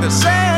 the same.